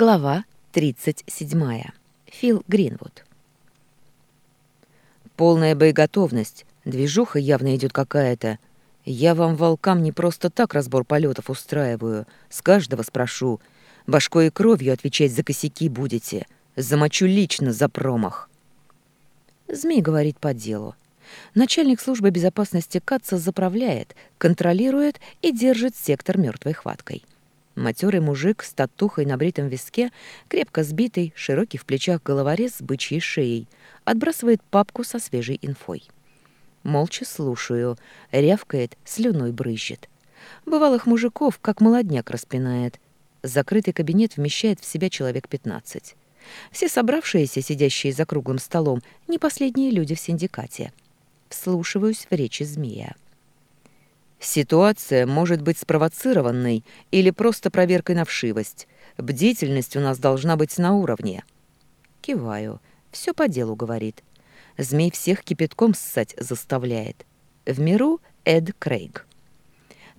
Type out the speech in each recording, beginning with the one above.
Глава 37. Фил Гринвуд. Полная боеготовность. Движуха явно идет какая-то. Я вам, волкам, не просто так разбор полетов устраиваю. С каждого спрошу. Башкой и кровью отвечать за косяки будете. Замочу лично за промах. Змей говорит по делу. Начальник службы безопасности Каца заправляет, контролирует и держит сектор мертвой хваткой. Матерый мужик с татухой на бритом виске, крепко сбитый, широкий в плечах головорез с бычьей шеей, отбрасывает папку со свежей инфой. Молча слушаю, рявкает, слюной брызжет. Бывалых мужиков, как молодняк, распинает. Закрытый кабинет вмещает в себя человек 15. Все собравшиеся, сидящие за круглым столом, не последние люди в синдикате. Вслушиваюсь в речи змея. Ситуация может быть спровоцированной или просто проверкой на вшивость. Бдительность у нас должна быть на уровне. Киваю. Все по делу, говорит. Змей всех кипятком ссать заставляет. В миру Эд Крейг.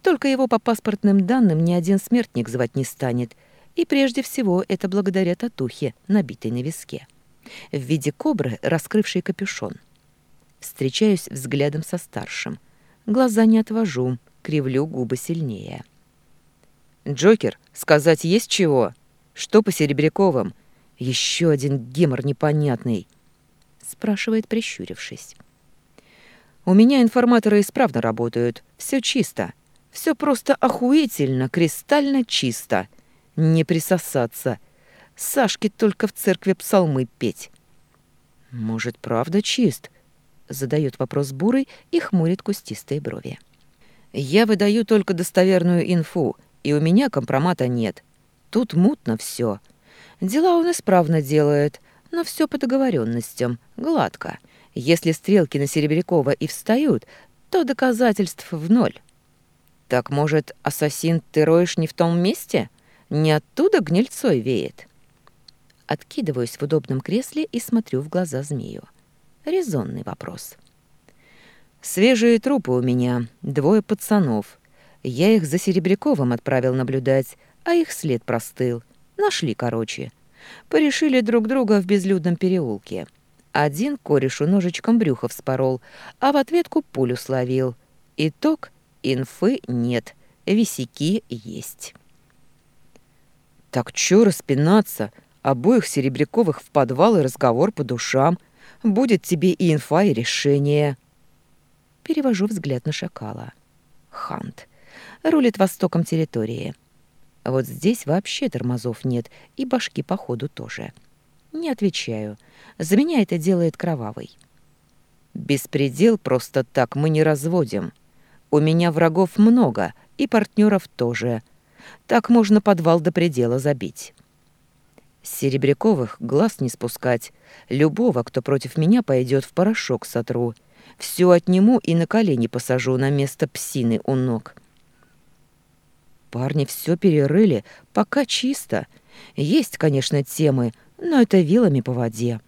Только его по паспортным данным ни один смертник звать не станет. И прежде всего это благодаря татухе, набитой на виске. В виде кобры, раскрывшей капюшон. Встречаюсь взглядом со старшим — Глаза не отвожу, кривлю губы сильнее. «Джокер, сказать есть чего? Что по Серебряковым? Еще один гемор непонятный!» спрашивает, прищурившись. «У меня информаторы исправно работают. Все чисто. Все просто охуительно, кристально чисто. Не присосаться. Сашке только в церкви псалмы петь». «Может, правда чист?» задает вопрос Бурый и хмурит кустистые брови. «Я выдаю только достоверную инфу, и у меня компромата нет. Тут мутно все. Дела он исправно делает, но все по договоренностям, гладко. Если стрелки на Серебрякова и встают, то доказательств в ноль». «Так, может, ассасин ты роешь не в том месте? Не оттуда гнильцой веет?» Откидываюсь в удобном кресле и смотрю в глаза змею. Резонный вопрос. «Свежие трупы у меня, двое пацанов. Я их за Серебряковым отправил наблюдать, а их след простыл. Нашли, короче. Порешили друг друга в безлюдном переулке. Один корешу ножичком брюха вспорол, а в ответку пулю словил. Итог — инфы нет, висяки есть». «Так чё распинаться? Обоих Серебряковых в подвал и разговор по душам — Будет тебе и инфа, и решение. Перевожу взгляд на шакала. Хант. Рулит востоком территории. Вот здесь вообще тормозов нет, и башки, походу, тоже. Не отвечаю. За меня это делает кровавый. Беспредел просто так мы не разводим. У меня врагов много, и партнеров тоже. Так можно подвал до предела забить. Серебряковых глаз не спускать. Любого, кто против меня пойдет, в порошок сотру. Все отниму и на колени посажу на место псины у ног. Парни все перерыли, пока чисто. Есть, конечно, темы, но это вилами по воде.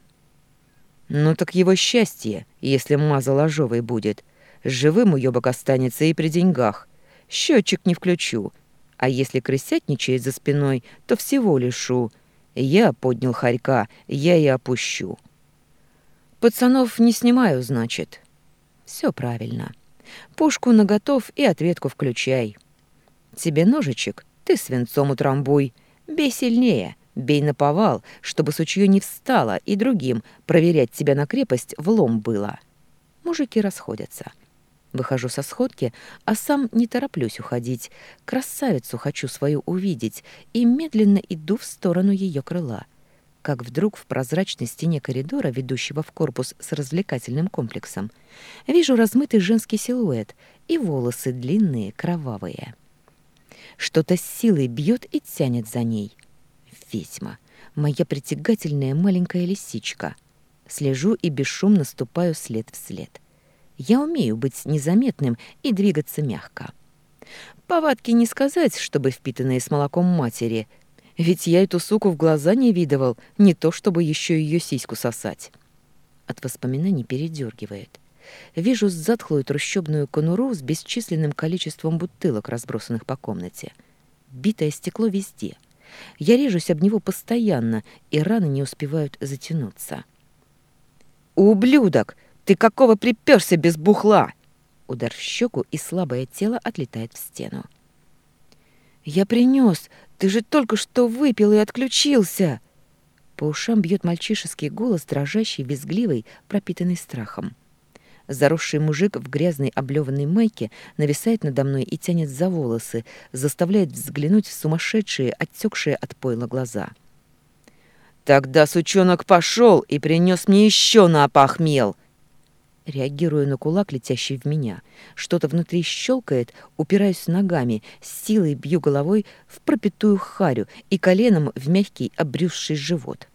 Ну так его счастье, если маза ложовой будет. Живым у ёбок останется и при деньгах. Счетчик не включу. А если крысятничает за спиной, то всего лишу — «Я поднял хорька, я и опущу». «Пацанов не снимаю, значит?» Все правильно. Пушку наготов и ответку включай. Тебе ножичек, ты свинцом утрамбуй. Бей сильнее, бей на повал, чтобы сучье не встало и другим проверять тебя на крепость влом было». Мужики расходятся. Выхожу со сходки, а сам не тороплюсь уходить. Красавицу хочу свою увидеть и медленно иду в сторону ее крыла. Как вдруг в прозрачной стене коридора, ведущего в корпус с развлекательным комплексом, вижу размытый женский силуэт и волосы длинные, кровавые. Что-то с силой бьет и тянет за ней. Ведьма. Моя притягательная маленькая лисичка. Слежу и бесшумно ступаю след в след. Я умею быть незаметным и двигаться мягко. Повадки не сказать, чтобы впитанные с молоком матери, ведь я эту суку в глаза не видывал, не то чтобы еще ее сиську сосать. От воспоминаний передергивает. Вижу затхлую трущобную конуру с бесчисленным количеством бутылок, разбросанных по комнате. Битое стекло везде. Я режусь об него постоянно, и раны не успевают затянуться. «Ублюдок! «Ты какого приперся без бухла?» Удар в щеку, и слабое тело отлетает в стену. «Я принес. Ты же только что выпил и отключился!» По ушам бьет мальчишеский голос, дрожащий, визгливый, пропитанный страхом. Заросший мужик в грязной облеванной майке нависает надо мной и тянет за волосы, заставляет взглянуть в сумасшедшие, отекшие от пойла глаза. «Тогда сучонок пошел и принес мне еще на опахмел!» Реагируя на кулак, летящий в меня, что-то внутри щелкает, упираюсь ногами, с силой бью головой в пропитую харю и коленом в мягкий обрюзший живот.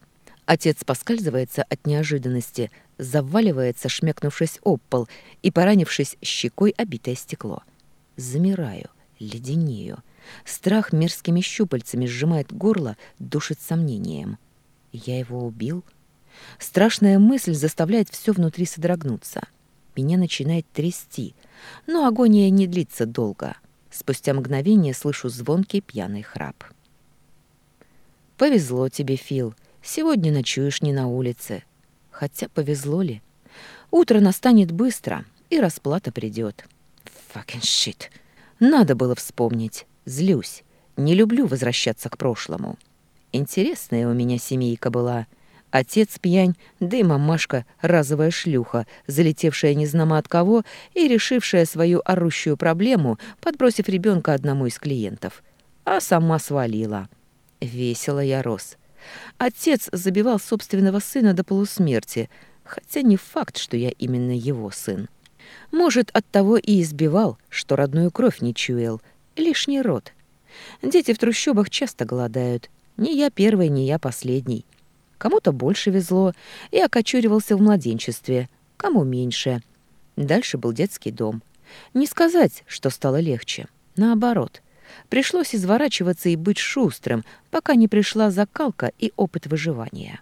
Отец поскальзывается от неожиданности, заваливается, шмякнувшись об пол и поранившись щекой обитое стекло. Замираю, леденею. Страх мерзкими щупальцами сжимает горло, душит сомнением. «Я его убил?» — Страшная мысль заставляет все внутри содрогнуться. Меня начинает трясти, но агония не длится долго. Спустя мгновение слышу звонкий пьяный храп. «Повезло тебе, Фил. Сегодня ночуешь не на улице. Хотя повезло ли? Утро настанет быстро, и расплата придет. Fucking shit. Надо было вспомнить. Злюсь. Не люблю возвращаться к прошлому. Интересная у меня семейка была». Отец пьянь, да и мамашка — разовая шлюха, залетевшая незнамо от кого и решившая свою орущую проблему, подбросив ребенка одному из клиентов. А сама свалила. Весело я рос. Отец забивал собственного сына до полусмерти, хотя не факт, что я именно его сын. Может, оттого и избивал, что родную кровь не чуял. Лишний род. Дети в трущобах часто голодают. ни я первый, ни я последний. Кому-то больше везло и окочуривался в младенчестве, кому меньше. Дальше был детский дом. Не сказать, что стало легче. Наоборот. Пришлось изворачиваться и быть шустрым, пока не пришла закалка и опыт выживания.